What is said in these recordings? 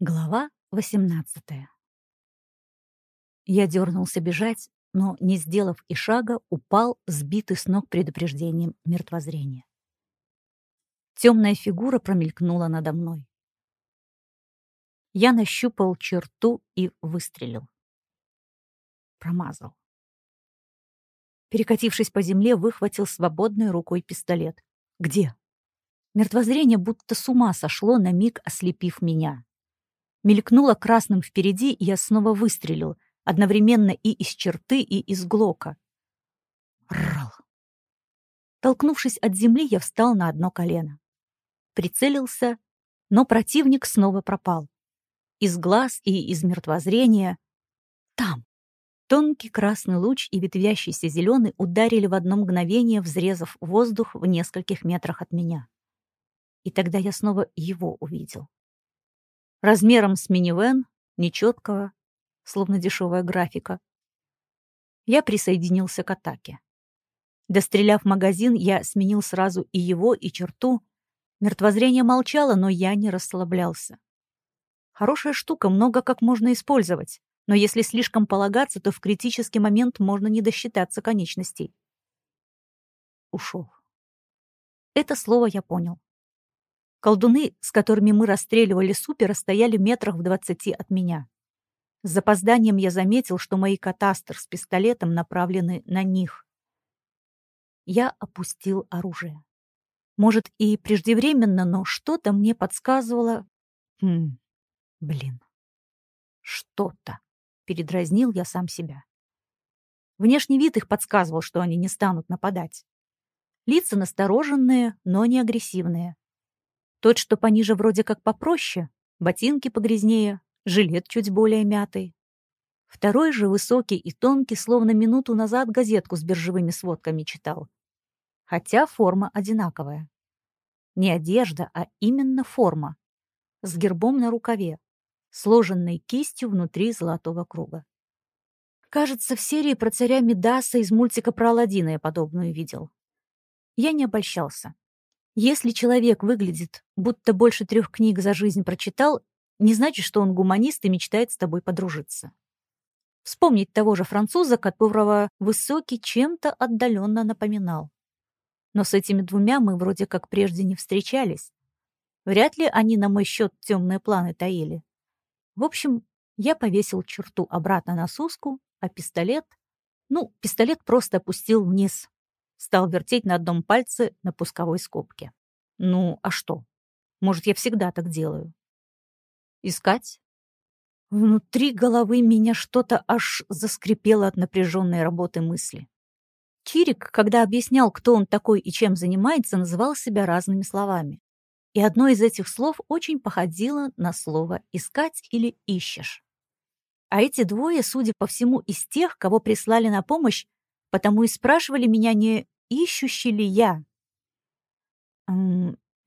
Глава 18 Я дернулся бежать, но, не сделав и шага, упал, сбитый с ног предупреждением мертвозрения. Темная фигура промелькнула надо мной. Я нащупал черту и выстрелил. Промазал. Перекатившись по земле, выхватил свободной рукой пистолет. Где? Мертвозрение будто с ума сошло, на миг ослепив меня. Мелькнуло красным впереди, и я снова выстрелил, одновременно и из черты, и из глока. Рал. Толкнувшись от земли, я встал на одно колено. Прицелился, но противник снова пропал. Из глаз и из мертвозрения. Там. Тонкий красный луч и ветвящийся зеленый ударили в одно мгновение, взрезав воздух в нескольких метрах от меня. И тогда я снова его увидел размером с минивэн, нечеткого, словно дешевая графика. Я присоединился к атаке. Достреляв магазин, я сменил сразу и его, и черту. Мертвозрение молчало, но я не расслаблялся. Хорошая штука, много как можно использовать, но если слишком полагаться, то в критический момент можно не досчитаться конечностей. Ушел. Это слово я понял. Колдуны, с которыми мы расстреливали супера, стояли метрах в двадцати от меня. С запозданием я заметил, что мои катастер с пистолетом направлены на них. Я опустил оружие. Может, и преждевременно, но что-то мне подсказывало... Хм, блин. Что-то. Передразнил я сам себя. Внешний вид их подсказывал, что они не станут нападать. Лица настороженные, но не агрессивные. Тот, что пониже, вроде как попроще, ботинки погрязнее, жилет чуть более мятый. Второй же высокий и тонкий, словно минуту назад газетку с биржевыми сводками читал. Хотя форма одинаковая. Не одежда, а именно форма. С гербом на рукаве, сложенной кистью внутри золотого круга. Кажется, в серии про царя Медаса из мультика про Аладдина я подобную видел. Я не обольщался. Если человек выглядит, будто больше трех книг за жизнь прочитал, не значит, что он гуманист и мечтает с тобой подружиться. Вспомнить того же француза, которого Высокий чем-то отдаленно напоминал. Но с этими двумя мы вроде как прежде не встречались. Вряд ли они на мой счет темные планы таили. В общем, я повесил черту обратно на суску, а пистолет... Ну, пистолет просто опустил вниз, Стал вертеть на одном пальце на пусковой скобке. Ну, а что? Может, я всегда так делаю? Искать? Внутри головы меня что-то аж заскрипело от напряженной работы мысли. Чирик, когда объяснял, кто он такой и чем занимается, называл себя разными словами. И одно из этих слов очень походило на слово «искать» или «ищешь». А эти двое, судя по всему, из тех, кого прислали на помощь, потому и спрашивали меня, не ищущий ли я.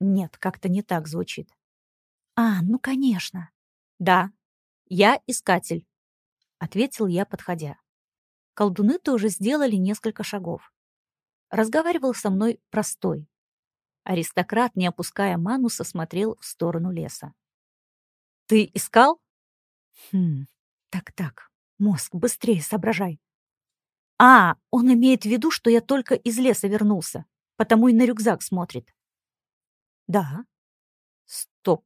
Нет, как-то не так звучит. А, ну, конечно. Да, я искатель, ответил я, подходя. Колдуны тоже сделали несколько шагов. Разговаривал со мной простой. Аристократ, не опуская мануса, смотрел в сторону леса. «Ты искал?» «Хм, так-так, мозг, быстрее соображай. А, он имеет в виду, что я только из леса вернулся, потому и на рюкзак смотрит. Да. Стоп.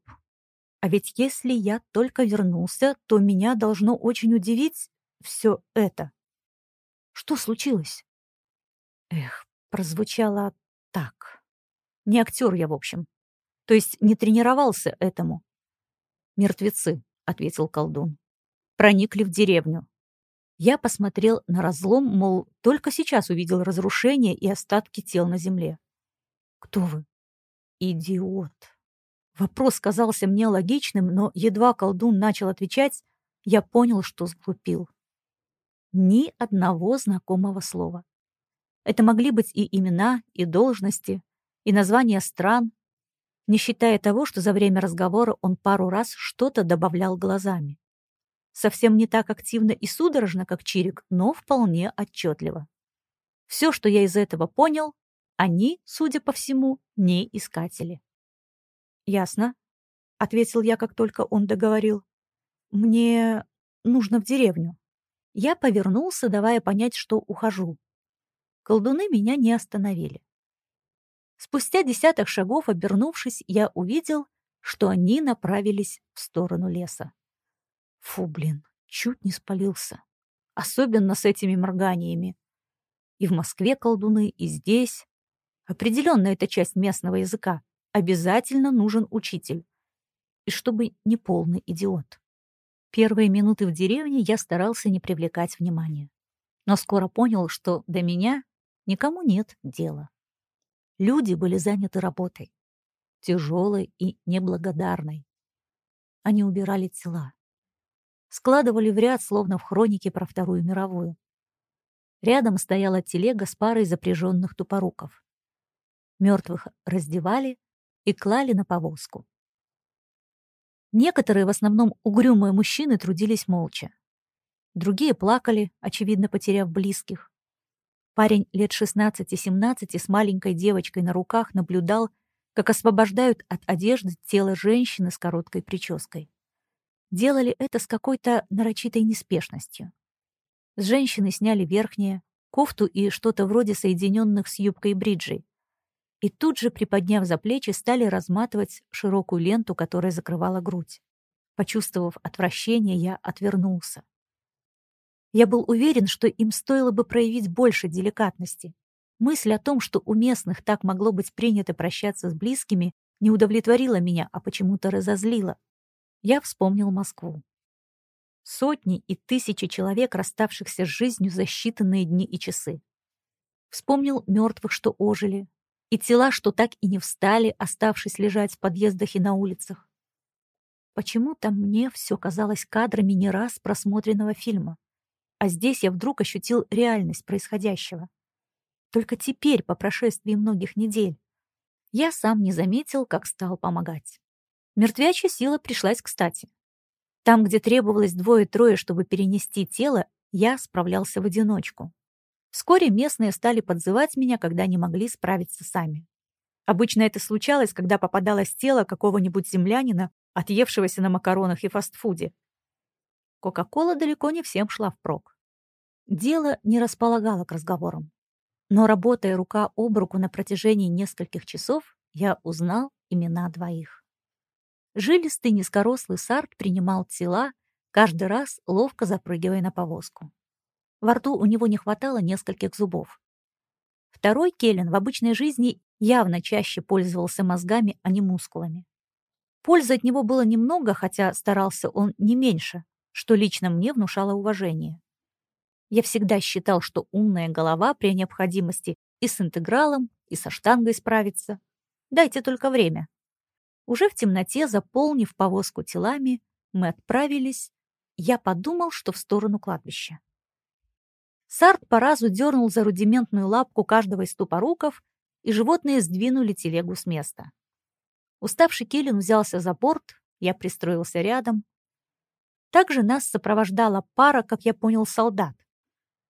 А ведь если я только вернулся, то меня должно очень удивить все это. Что случилось? Эх, прозвучало так. Не актер я, в общем. То есть не тренировался этому. «Мертвецы», — ответил колдун. «Проникли в деревню. Я посмотрел на разлом, мол, только сейчас увидел разрушение и остатки тел на земле. «Кто вы?» «Идиот». Вопрос казался мне логичным, но едва колдун начал отвечать, я понял, что сглупил. Ни одного знакомого слова. Это могли быть и имена, и должности, и названия стран, не считая того, что за время разговора он пару раз что-то добавлял глазами совсем не так активно и судорожно, как Чирик, но вполне отчетливо. Все, что я из этого понял, они, судя по всему, не искатели. Ясно. — ответил я, как только он договорил. «Мне нужно в деревню». Я повернулся, давая понять, что ухожу. Колдуны меня не остановили. Спустя десяток шагов, обернувшись, я увидел, что они направились в сторону леса. Фу, блин, чуть не спалился. Особенно с этими морганиями. И в Москве колдуны, и здесь. Определенно это часть местного языка. Обязательно нужен учитель. И чтобы не полный идиот. Первые минуты в деревне я старался не привлекать внимания. Но скоро понял, что до меня никому нет дела. Люди были заняты работой. Тяжелой и неблагодарной. Они убирали тела. Складывали в ряд, словно в хронике про Вторую мировую. Рядом стояла телега с парой запряженных тупоруков. Мертвых раздевали и клали на повозку. Некоторые, в основном угрюмые мужчины, трудились молча. Другие плакали, очевидно потеряв близких. Парень лет 16-17 с маленькой девочкой на руках наблюдал, как освобождают от одежды тело женщины с короткой прической. Делали это с какой-то нарочитой неспешностью. С женщины сняли верхнее, кофту и что-то вроде соединенных с юбкой бриджей. И тут же, приподняв за плечи, стали разматывать широкую ленту, которая закрывала грудь. Почувствовав отвращение, я отвернулся. Я был уверен, что им стоило бы проявить больше деликатности. Мысль о том, что у местных так могло быть принято прощаться с близкими, не удовлетворила меня, а почему-то разозлила. Я вспомнил Москву. Сотни и тысячи человек, расставшихся с жизнью за считанные дни и часы. Вспомнил мертвых, что ожили, и тела, что так и не встали, оставшись лежать в подъездах и на улицах. Почему-то мне все казалось кадрами не раз просмотренного фильма. А здесь я вдруг ощутил реальность происходящего. Только теперь, по прошествии многих недель, я сам не заметил, как стал помогать. Мертвячья сила пришлась кстати. Там, где требовалось двое-трое, чтобы перенести тело, я справлялся в одиночку. Вскоре местные стали подзывать меня, когда не могли справиться сами. Обычно это случалось, когда попадалось тело какого-нибудь землянина, отъевшегося на макаронах и фастфуде, Кока-кола далеко не всем шла впрок. Дело не располагало к разговорам. Но, работая рука об руку на протяжении нескольких часов, я узнал имена двоих. Жилистый низкорослый сарт принимал тела, каждый раз ловко запрыгивая на повозку. Во рту у него не хватало нескольких зубов. Второй Келлен в обычной жизни явно чаще пользовался мозгами, а не мускулами. Пользы от него было немного, хотя старался он не меньше, что лично мне внушало уважение. Я всегда считал, что умная голова при необходимости и с интегралом, и со штангой справится. Дайте только время. Уже в темноте, заполнив повозку телами, мы отправились. Я подумал, что в сторону кладбища. Сарт по разу дернул за рудиментную лапку каждого из тупоруков, и животные сдвинули телегу с места. Уставший Келлен взялся за борт, я пристроился рядом, также нас сопровождала пара, как я понял, солдат.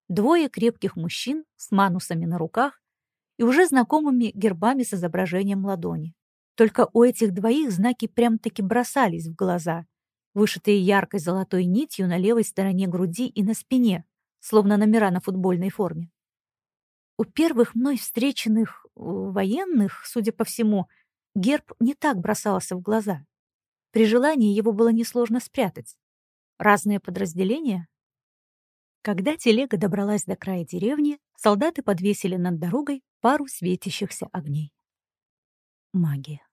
Двое крепких мужчин с манусами на руках и уже знакомыми гербами с изображением ладони. Только у этих двоих знаки прям-таки бросались в глаза, вышитые яркой золотой нитью на левой стороне груди и на спине, словно номера на футбольной форме. У первых мной встреченных э, военных, судя по всему, герб не так бросался в глаза. При желании его было несложно спрятать. Разные подразделения? Когда телега добралась до края деревни, солдаты подвесили над дорогой пару светящихся огней. Магия.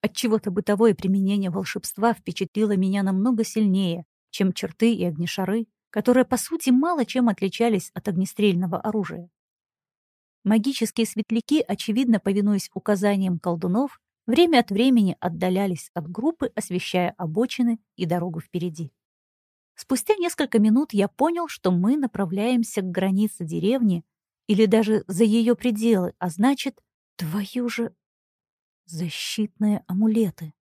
Отчего-то бытовое применение волшебства впечатлило меня намного сильнее, чем черты и огнешары, которые, по сути, мало чем отличались от огнестрельного оружия. Магические светляки, очевидно повинуясь указаниям колдунов, время от времени отдалялись от группы, освещая обочины и дорогу впереди. Спустя несколько минут я понял, что мы направляемся к границе деревни или даже за ее пределы, а значит, твою же защитные амулеты.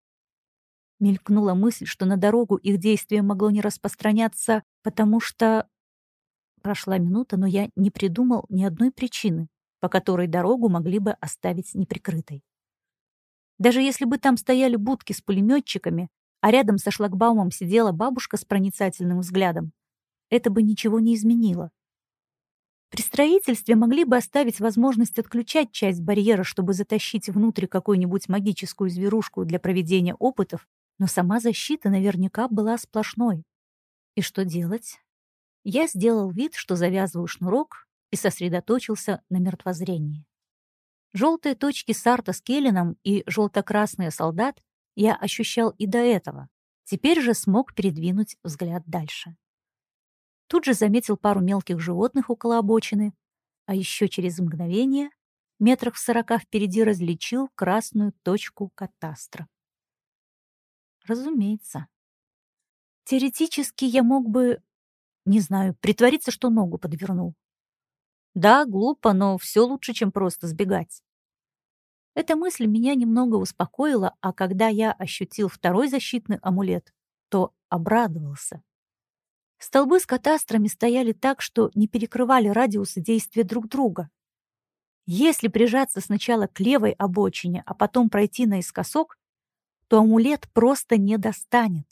Мелькнула мысль, что на дорогу их действие могло не распространяться, потому что... Прошла минута, но я не придумал ни одной причины, по которой дорогу могли бы оставить неприкрытой. Даже если бы там стояли будки с пулеметчиками, а рядом со шлагбаумом сидела бабушка с проницательным взглядом, это бы ничего не изменило. При строительстве могли бы оставить возможность отключать часть барьера, чтобы затащить внутрь какую-нибудь магическую зверушку для проведения опытов, но сама защита наверняка была сплошной. И что делать? Я сделал вид, что завязываю шнурок и сосредоточился на мертвозрении. Желтые точки Сарта с Келлином и желто-красные солдат я ощущал и до этого. Теперь же смог передвинуть взгляд дальше. Тут же заметил пару мелких животных около обочины, а еще через мгновение метрах в сорока впереди различил красную точку катастра. Разумеется. Теоретически я мог бы, не знаю, притвориться, что ногу подвернул. Да, глупо, но все лучше, чем просто сбегать. Эта мысль меня немного успокоила, а когда я ощутил второй защитный амулет, то обрадовался. Столбы с катастрами стояли так, что не перекрывали радиусы действия друг друга. Если прижаться сначала к левой обочине, а потом пройти наискосок, то амулет просто не достанет.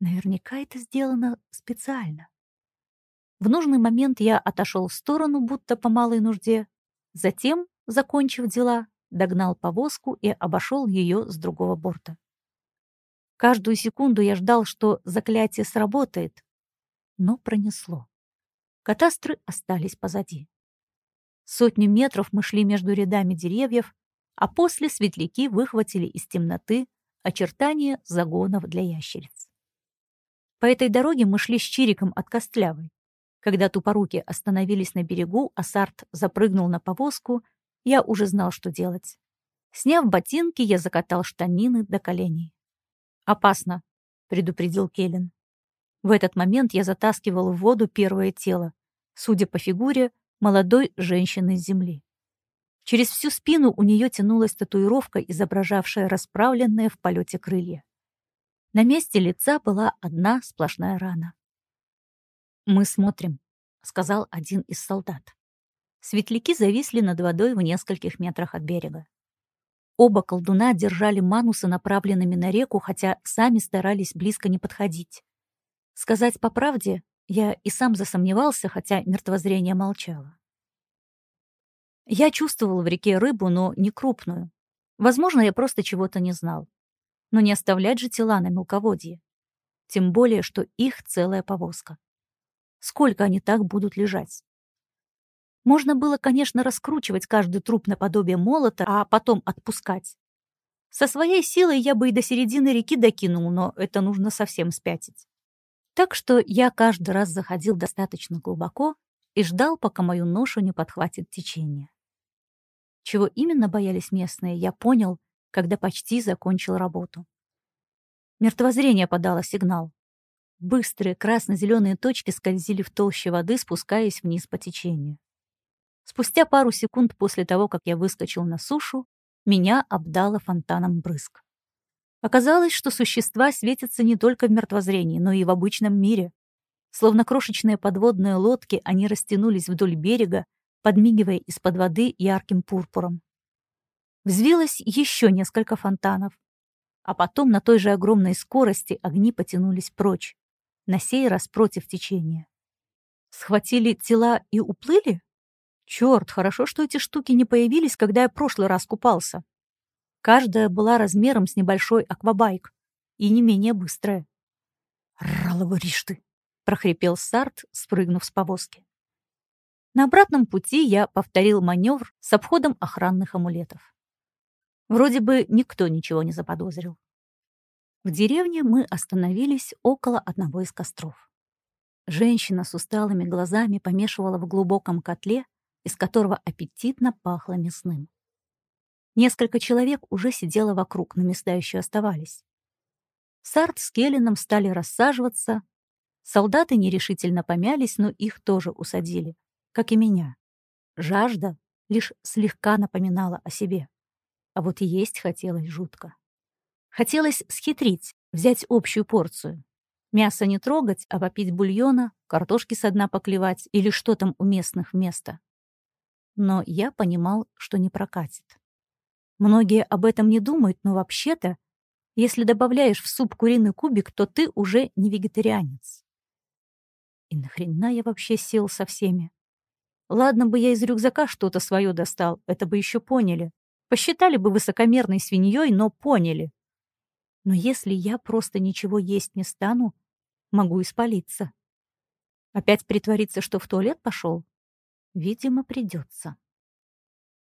Наверняка это сделано специально. В нужный момент я отошел в сторону, будто по малой нужде. Затем, закончив дела, догнал повозку и обошел ее с другого борта. Каждую секунду я ждал, что заклятие сработает, но пронесло. Катастры остались позади. Сотню метров мы шли между рядами деревьев, а после светляки выхватили из темноты очертания загонов для ящериц. По этой дороге мы шли с Чириком от Костлявой. Когда тупоруки остановились на берегу, а Сарт запрыгнул на повозку, я уже знал, что делать. Сняв ботинки, я закатал штанины до коленей. «Опасно», — предупредил Келлен. В этот момент я затаскивал в воду первое тело, судя по фигуре, молодой женщины с земли. Через всю спину у нее тянулась татуировка, изображавшая расправленные в полете крылья. На месте лица была одна сплошная рана. «Мы смотрим», — сказал один из солдат. Светляки зависли над водой в нескольких метрах от берега. Оба колдуна держали манусы направленными на реку, хотя сами старались близко не подходить. Сказать по правде, я и сам засомневался, хотя мертвозрение молчало. Я чувствовал в реке рыбу, но не крупную. Возможно, я просто чего-то не знал. Но не оставлять же тела на мелководье. Тем более, что их целая повозка. Сколько они так будут лежать? Можно было, конечно, раскручивать каждый труп наподобие молота, а потом отпускать. Со своей силой я бы и до середины реки докинул, но это нужно совсем спятить. Так что я каждый раз заходил достаточно глубоко и ждал, пока мою ношу не подхватит течение. Чего именно боялись местные, я понял, когда почти закончил работу. Мертвозрение подало сигнал. Быстрые красно-зеленые точки скользили в толще воды, спускаясь вниз по течению. Спустя пару секунд после того, как я выскочил на сушу, меня обдало фонтаном брызг. Оказалось, что существа светятся не только в мертвозрении, но и в обычном мире. Словно крошечные подводные лодки, они растянулись вдоль берега, подмигивая из-под воды ярким пурпуром. Взвилось еще несколько фонтанов, а потом на той же огромной скорости огни потянулись прочь, на сей раз против течения. Схватили тела и уплыли? Черт, хорошо, что эти штуки не появились, когда я прошлый раз купался. Каждая была размером с небольшой аквабайк и не менее быстрая. «Раловоришь ты!» — прохрипел Сарт, спрыгнув с повозки. На обратном пути я повторил маневр с обходом охранных амулетов. Вроде бы никто ничего не заподозрил. В деревне мы остановились около одного из костров. Женщина с усталыми глазами помешивала в глубоком котле, из которого аппетитно пахло мясным. Несколько человек уже сидело вокруг, но места еще оставались. Сарт с Келлином стали рассаживаться. Солдаты нерешительно помялись, но их тоже усадили, как и меня. Жажда лишь слегка напоминала о себе. А вот есть хотелось жутко. Хотелось схитрить, взять общую порцию. Мясо не трогать, а попить бульона, картошки со дна поклевать или что там у местных места. Но я понимал, что не прокатит. Многие об этом не думают, но вообще-то, если добавляешь в суп куриный кубик, то ты уже не вегетарианец. И нахрена я вообще сел со всеми? Ладно бы я из рюкзака что-то свое достал, это бы еще поняли. Посчитали бы высокомерной свиньей, но поняли. Но если я просто ничего есть не стану, могу испалиться. Опять притвориться, что в туалет пошел? Видимо, придется.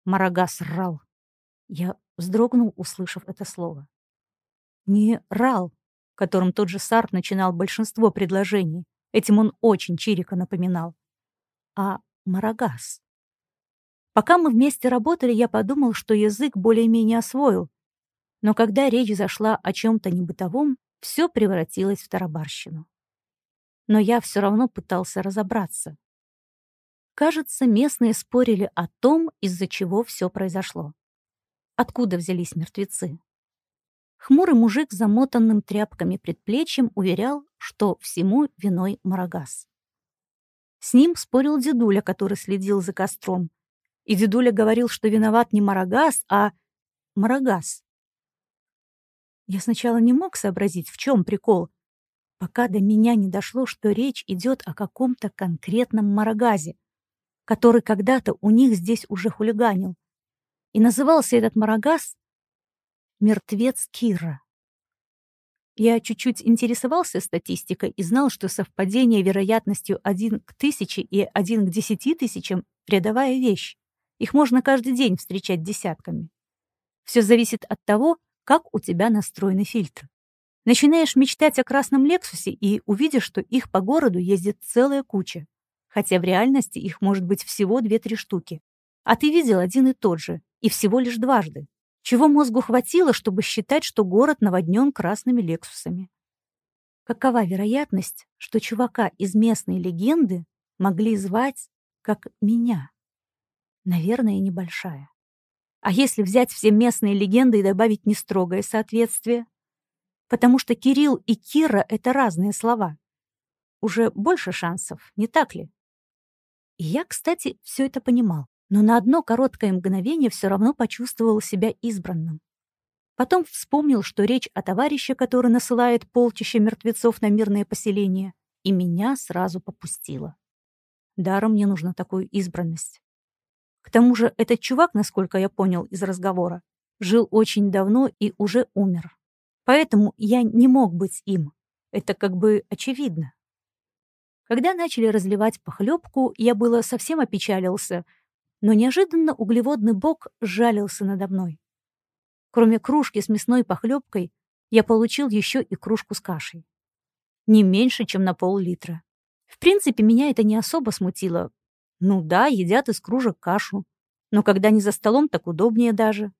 Марагас рал. Я вздрогнул, услышав это слово. Не рал, которым тот же Сарт начинал большинство предложений. Этим он очень Чирика напоминал. А Марагас. Пока мы вместе работали, я подумал, что язык более-менее освоил. Но когда речь зашла о чем-то небытовом, все превратилось в тарабарщину. Но я все равно пытался разобраться. Кажется, местные спорили о том, из-за чего все произошло. Откуда взялись мертвецы? Хмурый мужик с замотанным тряпками предплечьем уверял, что всему виной Марагас. С ним спорил дедуля, который следил за костром. И дедуля говорил, что виноват не Марагас, а Марагас. Я сначала не мог сообразить, в чем прикол, пока до меня не дошло, что речь идет о каком-то конкретном Марагазе, который когда-то у них здесь уже хулиганил. И назывался этот Марагас «Мертвец Кира». Я чуть-чуть интересовался статистикой и знал, что совпадение вероятностью 1 к 1000 и 1 к 10 тысячам — рядовая вещь. Их можно каждый день встречать десятками. Все зависит от того, как у тебя настроены фильтры. Начинаешь мечтать о красном Лексусе и увидишь, что их по городу ездит целая куча. Хотя в реальности их может быть всего 2-3 штуки. А ты видел один и тот же, и всего лишь дважды. Чего мозгу хватило, чтобы считать, что город наводнен красными лексусами? Какова вероятность, что чувака из местной легенды могли звать как меня? Наверное, небольшая. А если взять все местные легенды и добавить нестрогое соответствие? Потому что Кирилл и Кира — это разные слова. Уже больше шансов, не так ли? И я, кстати, все это понимал но на одно короткое мгновение все равно почувствовал себя избранным. Потом вспомнил, что речь о товарище, который насылает полчища мертвецов на мирное поселение, и меня сразу попустило. Даром мне нужна такую избранность. К тому же этот чувак, насколько я понял из разговора, жил очень давно и уже умер. Поэтому я не мог быть им. Это как бы очевидно. Когда начали разливать похлебку, я было совсем опечалился — но неожиданно углеводный бок жалился надо мной. Кроме кружки с мясной похлебкой, я получил еще и кружку с кашей. Не меньше, чем на пол-литра. В принципе, меня это не особо смутило. Ну да, едят из кружек кашу. Но когда не за столом, так удобнее даже.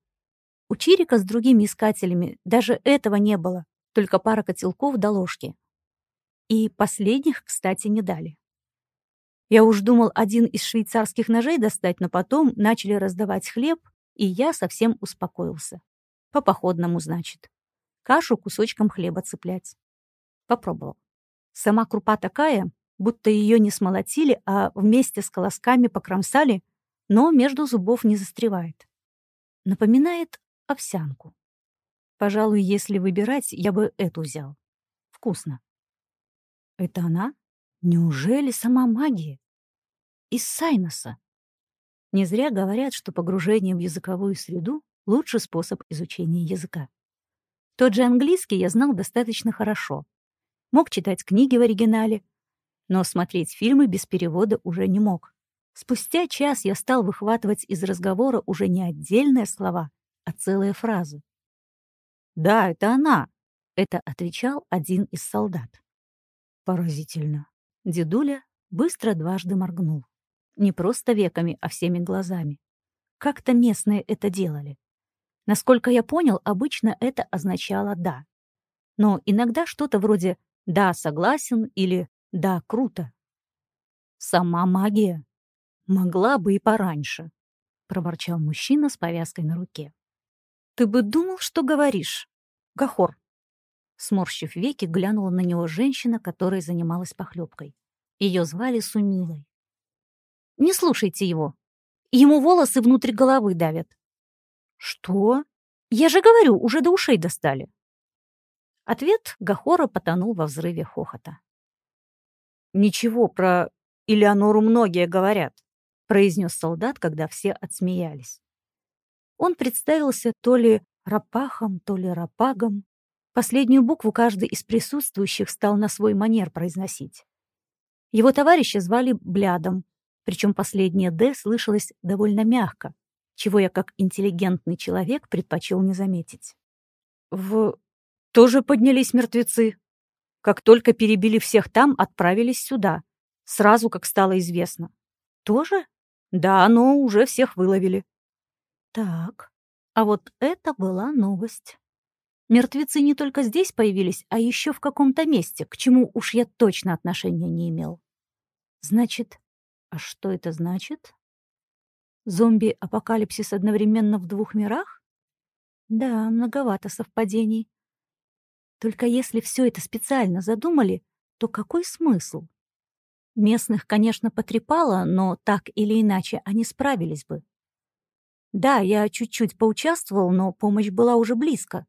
У Чирика с другими искателями даже этого не было, только пара котелков до ложки. И последних, кстати, не дали. Я уж думал один из швейцарских ножей достать, но потом начали раздавать хлеб, и я совсем успокоился. По походному, значит. Кашу кусочком хлеба цеплять. Попробовал. Сама крупа такая, будто ее не смолотили, а вместе с колосками покромсали, но между зубов не застревает. Напоминает овсянку. Пожалуй, если выбирать, я бы эту взял. Вкусно. Это она? Неужели сама магия? из Сайноса. Не зря говорят, что погружение в языковую среду — лучший способ изучения языка. Тот же английский я знал достаточно хорошо. Мог читать книги в оригинале, но смотреть фильмы без перевода уже не мог. Спустя час я стал выхватывать из разговора уже не отдельные слова, а целые фразы. «Да, это она», — это отвечал один из солдат. Поразительно. Дедуля быстро дважды моргнул. Не просто веками, а всеми глазами. Как-то местные это делали. Насколько я понял, обычно это означало «да». Но иногда что-то вроде «да, согласен» или «да, круто». Сама магия. Могла бы и пораньше, — проворчал мужчина с повязкой на руке. Ты бы думал, что говоришь. Гахор. Сморщив веки, глянула на него женщина, которая занималась похлебкой. Ее звали Сумилой. Не слушайте его. Ему волосы внутрь головы давят. «Что? Я же говорю, уже до ушей достали». Ответ Гахора потонул во взрыве хохота. «Ничего про Элеонору многие говорят», — произнес солдат, когда все отсмеялись. Он представился то ли рапахом, то ли рапагом. Последнюю букву каждый из присутствующих стал на свой манер произносить. Его товарища звали Блядом, причем последнее «д» слышалось довольно мягко, чего я как интеллигентный человек предпочел не заметить. «В... тоже поднялись мертвецы. Как только перебили всех там, отправились сюда, сразу как стало известно. Тоже? Да, но уже всех выловили». Так, а вот это была новость. Мертвецы не только здесь появились, а еще в каком-то месте, к чему уж я точно отношения не имел. Значит, а что это значит? Зомби-апокалипсис одновременно в двух мирах? Да, многовато совпадений. Только если все это специально задумали, то какой смысл? Местных, конечно, потрепало, но так или иначе они справились бы. Да, я чуть-чуть поучаствовал, но помощь была уже близко.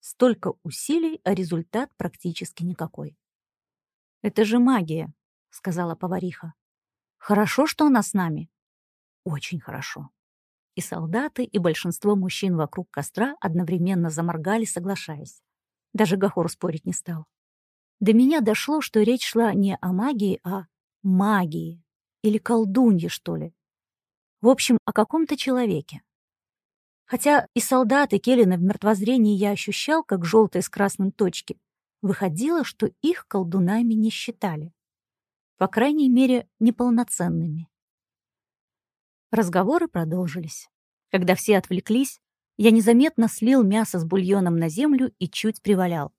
Столько усилий, а результат практически никакой. Это же магия. — сказала повариха. «Хорошо, что она с нами». «Очень хорошо». И солдаты, и большинство мужчин вокруг костра одновременно заморгали, соглашаясь. Даже Гахор спорить не стал. До меня дошло, что речь шла не о магии, а магии. Или колдунье, что ли. В общем, о каком-то человеке. Хотя и солдаты Келлина в мертвозрении я ощущал, как желтые с красным точки, выходило, что их колдунами не считали по крайней мере, неполноценными. Разговоры продолжились. Когда все отвлеклись, я незаметно слил мясо с бульоном на землю и чуть привалял.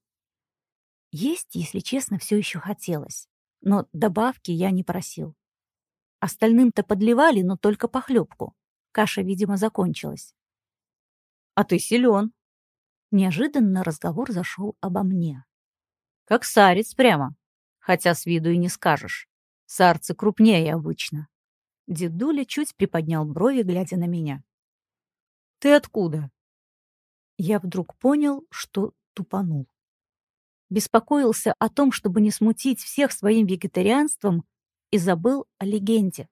Есть, если честно, все еще хотелось, но добавки я не просил. Остальным-то подливали, но только похлебку. Каша, видимо, закончилась. «А ты силен!» Неожиданно разговор зашел обо мне. «Как сарец прямо, хотя с виду и не скажешь. Сарцы крупнее обычно. Дедуля чуть приподнял брови, глядя на меня. «Ты откуда?» Я вдруг понял, что тупанул. Беспокоился о том, чтобы не смутить всех своим вегетарианством, и забыл о легенде.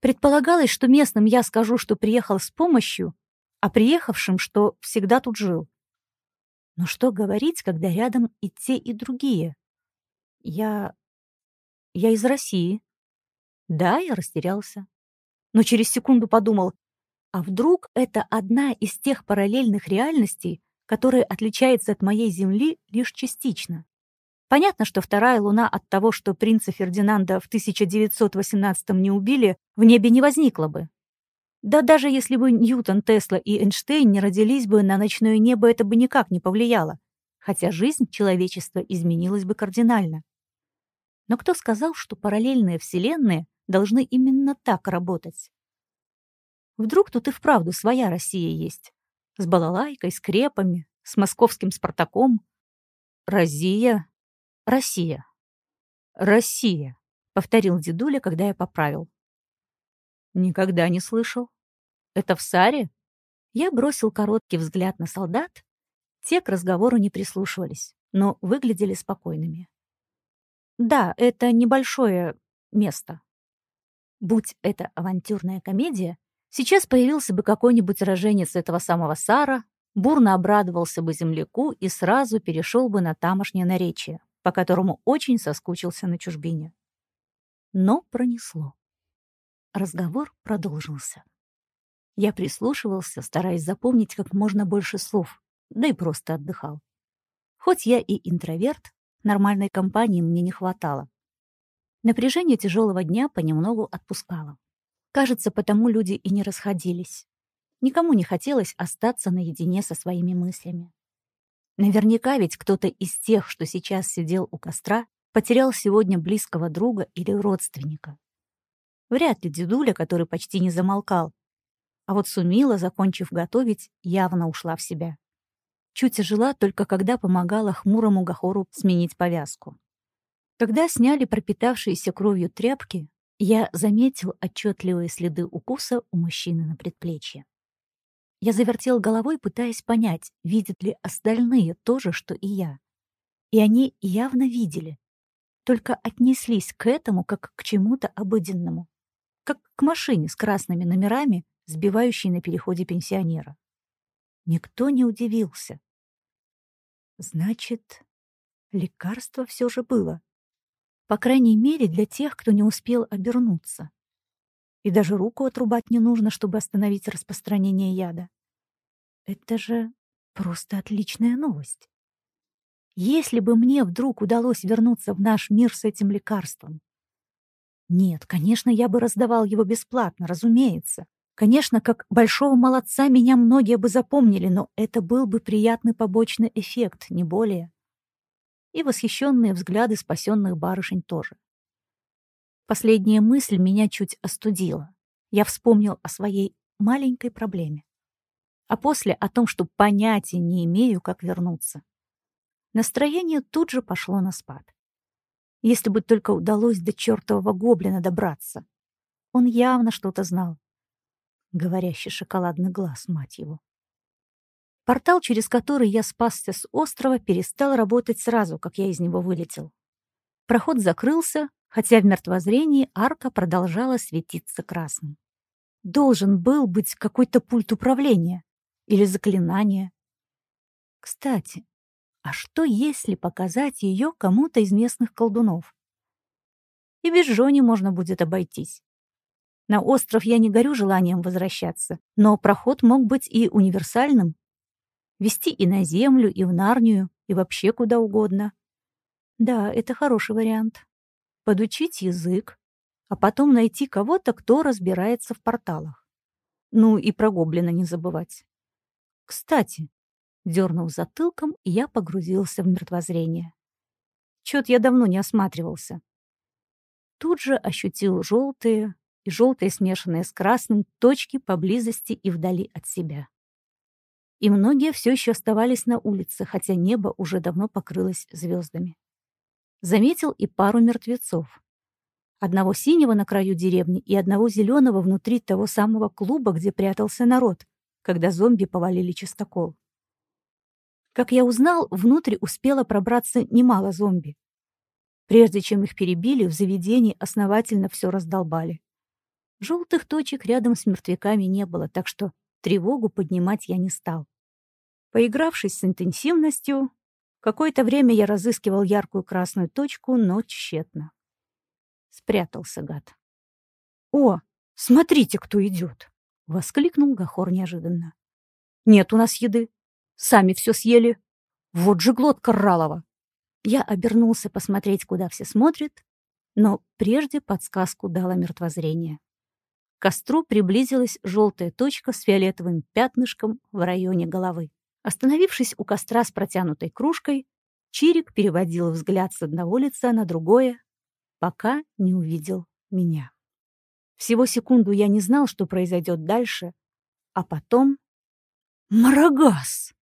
Предполагалось, что местным я скажу, что приехал с помощью, а приехавшим, что всегда тут жил. Но что говорить, когда рядом и те, и другие? Я я из России. Да, я растерялся. Но через секунду подумал, а вдруг это одна из тех параллельных реальностей, которая отличается от моей Земли лишь частично? Понятно, что вторая луна от того, что принца Фердинанда в 1918-м не убили, в небе не возникла бы. Да даже если бы Ньютон, Тесла и Эйнштейн не родились бы на ночное небо, это бы никак не повлияло, хотя жизнь человечества изменилась бы кардинально. Но кто сказал, что параллельные вселенные должны именно так работать? Вдруг тут и вправду своя Россия есть. С балалайкой, с крепами, с московским Спартаком. Розия. Россия. Россия, повторил дедуля, когда я поправил. Никогда не слышал. Это в Саре? Я бросил короткий взгляд на солдат. Те к разговору не прислушивались, но выглядели спокойными. Да, это небольшое место. Будь это авантюрная комедия, сейчас появился бы какой-нибудь роженец этого самого Сара, бурно обрадовался бы земляку и сразу перешел бы на тамошнее наречие, по которому очень соскучился на чужбине. Но пронесло. Разговор продолжился. Я прислушивался, стараясь запомнить как можно больше слов, да и просто отдыхал. Хоть я и интроверт, Нормальной компании мне не хватало. Напряжение тяжелого дня понемногу отпускало. Кажется, потому люди и не расходились. Никому не хотелось остаться наедине со своими мыслями. Наверняка ведь кто-то из тех, что сейчас сидел у костра, потерял сегодня близкого друга или родственника. Вряд ли дедуля, который почти не замолкал. А вот Сумила, закончив готовить, явно ушла в себя. Чуть ожила только когда помогала хмурому Гахору сменить повязку. Когда сняли пропитавшиеся кровью тряпки, я заметил отчетливые следы укуса у мужчины на предплечье. Я завертел головой, пытаясь понять, видят ли остальные то же, что и я. И они явно видели, только отнеслись к этому как к чему-то обыденному, как к машине с красными номерами, сбивающей на переходе пенсионера. Никто не удивился. Значит, лекарство все же было. По крайней мере, для тех, кто не успел обернуться. И даже руку отрубать не нужно, чтобы остановить распространение яда. Это же просто отличная новость. Если бы мне вдруг удалось вернуться в наш мир с этим лекарством. Нет, конечно, я бы раздавал его бесплатно, разумеется. Конечно, как большого молодца меня многие бы запомнили, но это был бы приятный побочный эффект, не более. И восхищенные взгляды спасенных барышень тоже. Последняя мысль меня чуть остудила. Я вспомнил о своей маленькой проблеме. А после о том, что понятия не имею, как вернуться. Настроение тут же пошло на спад. Если бы только удалось до чертового гоблина добраться. Он явно что-то знал. Говорящий шоколадный глаз, мать его. Портал, через который я спасся с острова, перестал работать сразу, как я из него вылетел. Проход закрылся, хотя в мертвозрении арка продолжала светиться красным. Должен был быть какой-то пульт управления или заклинание. Кстати, а что если показать ее кому-то из местных колдунов? И без Жони можно будет обойтись. На остров я не горю желанием возвращаться, но проход мог быть и универсальным. Вести и на землю, и в Нарнию, и вообще куда угодно. Да, это хороший вариант подучить язык, а потом найти кого-то, кто разбирается в порталах. Ну и про гоблина не забывать. Кстати, дернув затылком, я погрузился в мертвозрение. Чет я давно не осматривался. Тут же ощутил желтые и желтые, смешанные с красным, точки поблизости и вдали от себя. И многие все еще оставались на улице, хотя небо уже давно покрылось звездами заметил и пару мертвецов. Одного синего на краю деревни и одного зеленого внутри того самого клуба, где прятался народ, когда зомби повалили чистокол. Как я узнал, внутрь успело пробраться немало зомби. Прежде чем их перебили, в заведении основательно все раздолбали. Желтых точек рядом с мертвяками не было, так что тревогу поднимать я не стал. Поигравшись с интенсивностью, Какое-то время я разыскивал яркую красную точку, но тщетно. Спрятался гад. «О, смотрите, кто идет!» — воскликнул Гахор неожиданно. «Нет у нас еды. Сами все съели. Вот же глотка Ралова!» Я обернулся посмотреть, куда все смотрят, но прежде подсказку дало мертвозрение. К костру приблизилась желтая точка с фиолетовым пятнышком в районе головы. Остановившись у костра с протянутой кружкой, Чирик переводил взгляд с одного лица на другое, пока не увидел меня. Всего секунду я не знал, что произойдет дальше, а потом... Марагас!